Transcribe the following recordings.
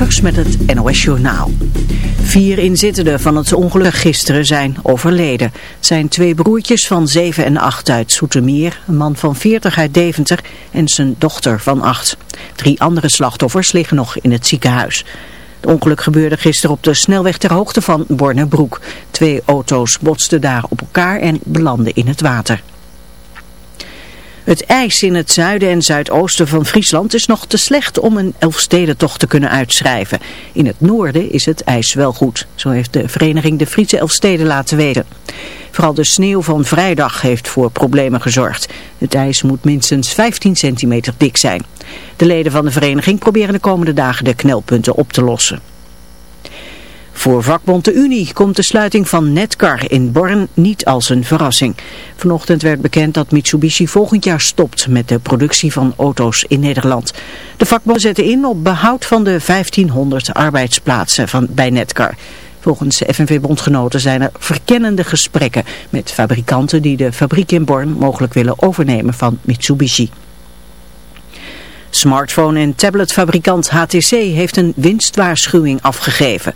Met het NOS Journaal. Vier inzittenden van het ongeluk gisteren zijn overleden. Zijn twee broertjes van 7 en 8 uit Soetermeer, een man van 40 uit Deventer en zijn dochter van 8. Drie andere slachtoffers liggen nog in het ziekenhuis. Het ongeluk gebeurde gisteren op de snelweg ter hoogte van Bornebroek. Twee auto's botsten daar op elkaar en belanden in het water. Het ijs in het zuiden en zuidoosten van Friesland is nog te slecht om een Elfstedentocht te kunnen uitschrijven. In het noorden is het ijs wel goed. Zo heeft de vereniging de Friese Elfsteden laten weten. Vooral de sneeuw van vrijdag heeft voor problemen gezorgd. Het ijs moet minstens 15 centimeter dik zijn. De leden van de vereniging proberen de komende dagen de knelpunten op te lossen. Voor vakbond de Unie komt de sluiting van Netcar in Born niet als een verrassing. Vanochtend werd bekend dat Mitsubishi volgend jaar stopt met de productie van auto's in Nederland. De vakbonden zetten in op behoud van de 1500 arbeidsplaatsen van, bij Netcar. Volgens de FNV-bondgenoten zijn er verkennende gesprekken met fabrikanten die de fabriek in Born mogelijk willen overnemen van Mitsubishi. Smartphone- en tabletfabrikant HTC heeft een winstwaarschuwing afgegeven.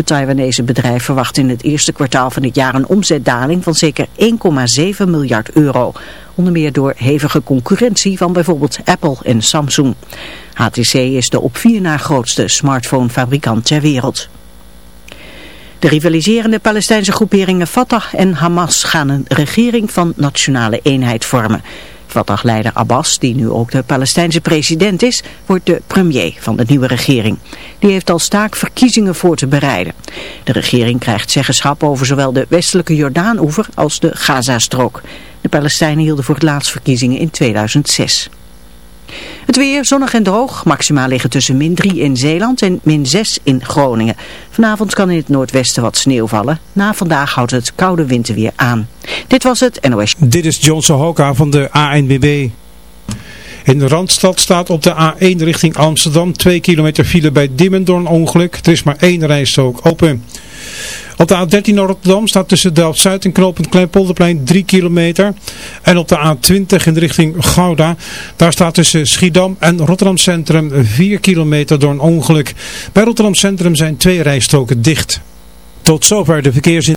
Het Taiwanese bedrijf verwacht in het eerste kwartaal van dit jaar een omzetdaling van zeker 1,7 miljard euro. Onder meer door hevige concurrentie van bijvoorbeeld Apple en Samsung. HTC is de op vier na grootste smartphonefabrikant ter wereld. De rivaliserende Palestijnse groeperingen Fatah en Hamas gaan een regering van nationale eenheid vormen. Fatah-leider Abbas, die nu ook de Palestijnse president is, wordt de premier van de nieuwe regering. Die heeft als taak verkiezingen voor te bereiden. De regering krijgt zeggenschap over zowel de westelijke Jordaan-oever als de Gazastrook. De Palestijnen hielden voor het laatst verkiezingen in 2006. Het weer zonnig en droog. Maximaal liggen tussen min 3 in Zeeland en min 6 in Groningen. Vanavond kan in het noordwesten wat sneeuw vallen. Na vandaag houdt het koude winterweer aan. Dit was het NOS. Dit is John Sohoka van de ANWB. In de Randstad staat op de A1 richting Amsterdam 2 kilometer file bij Dimmen door een ongeluk. Er is maar één rijstrook open. Op de A13 naar Rotterdam staat tussen Delft-Zuid en Knopend Kleinpolderplein 3 kilometer. En op de A20 in de richting Gouda, daar staat tussen Schiedam en Rotterdam Centrum 4 kilometer door een ongeluk. Bij Rotterdam Centrum zijn twee rijstroken dicht. Tot zover de verkeersin.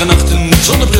draag Dag en nacht een zonnebril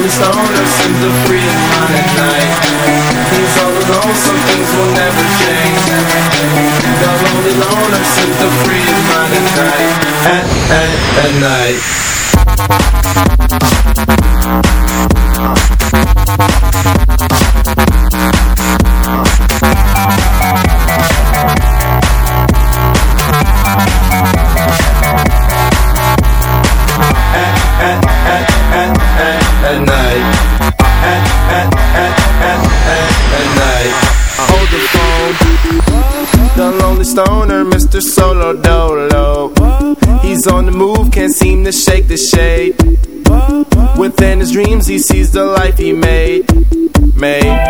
always known us in the free of mind at night. He's all alone, some things will never change. God only known us in the free of mind at night. At, at, at night. Thank the shade. Within his dreams, he sees the life he made. Made.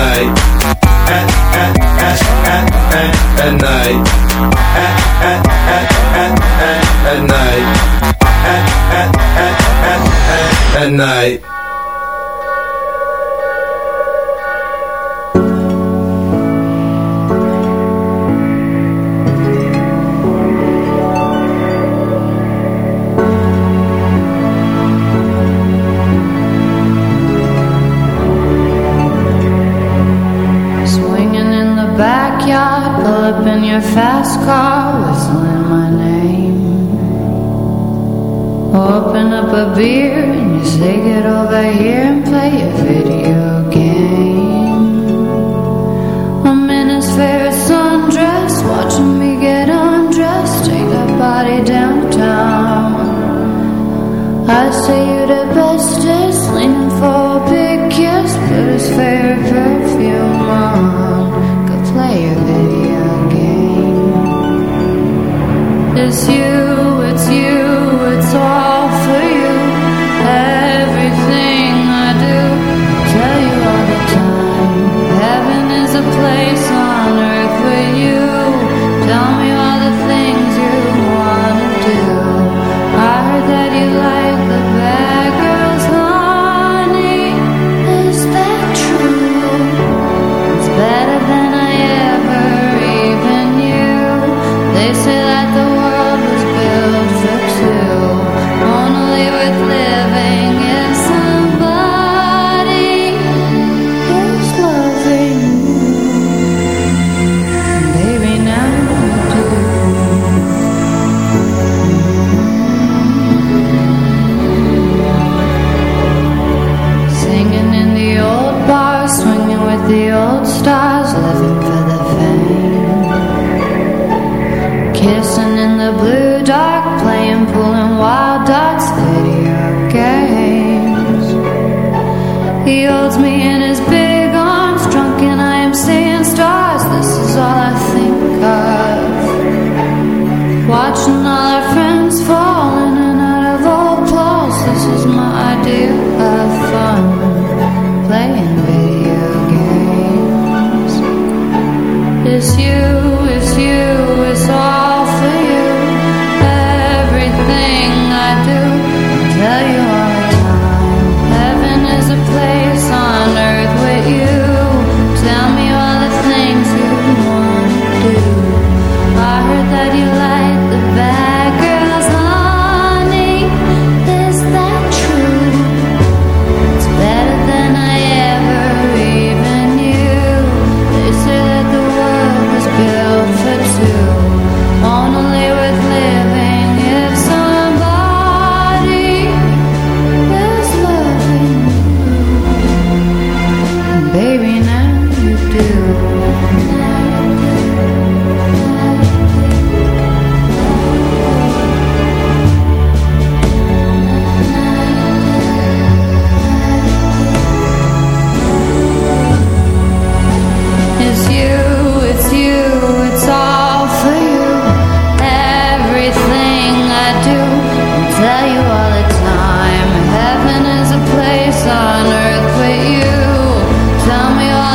night. At, at, at, at, at, at night. At, at, at, at, at, at night. At, at, at, at, at, at night.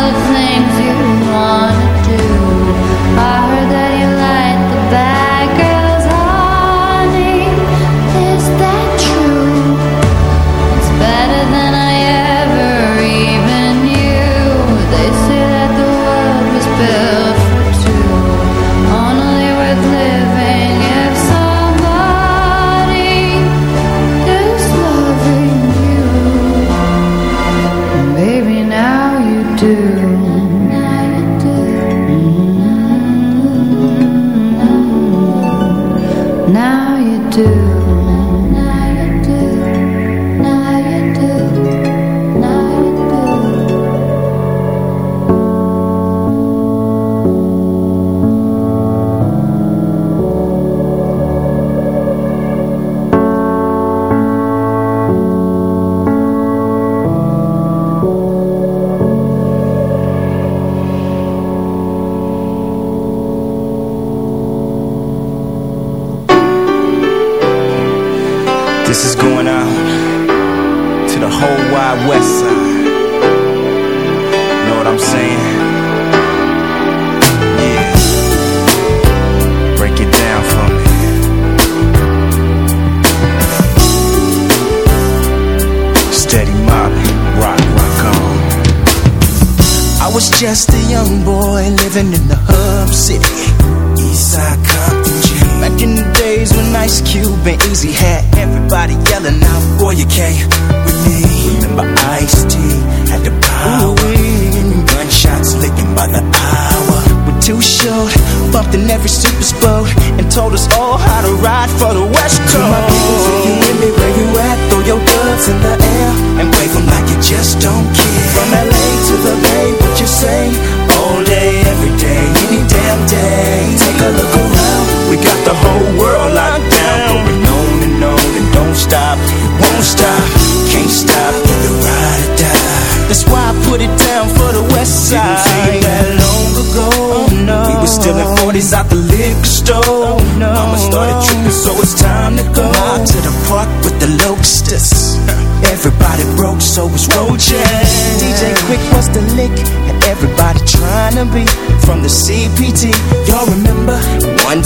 The things you wanna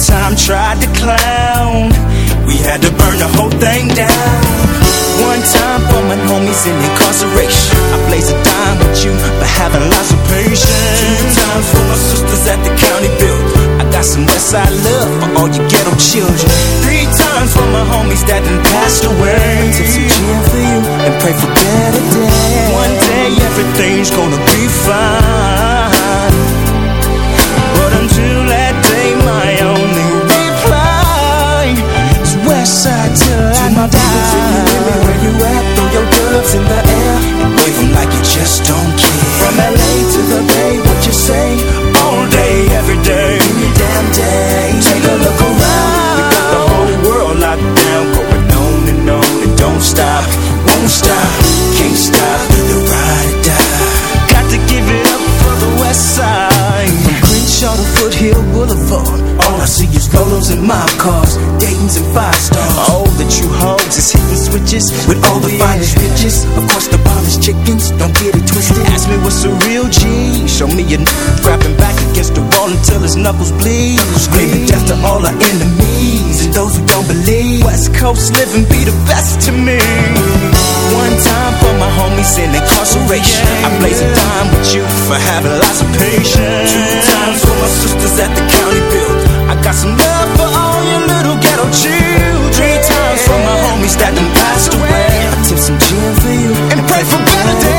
time tried to clown. We had to burn the whole thing down. One time for my homies in incarceration. I blaze a dime with you for having lots of patience. Two times for my sisters at the county bill I got some Westside love for all you ghetto children. Three times for my homies that done passed away. Take some cheer for you and pray for better days. One day everything's gonna homes and five stars. Oh, that you hoes is hitting switches with all the finest bitches. Of course, the ballers chickens, don't get it twisted. Ask me what's a real G. Show me a n grabbing back against the wall until his knuckles bleed. Screaming death to all our enemies and those who don't believe. West Coast living be the best to me. One time for my homies in incarceration. I blaze a dime with you for having lots of patience. Two times for my sisters at the county build. I got some love for all that can passed away. Tip some gin for you and pray for better days.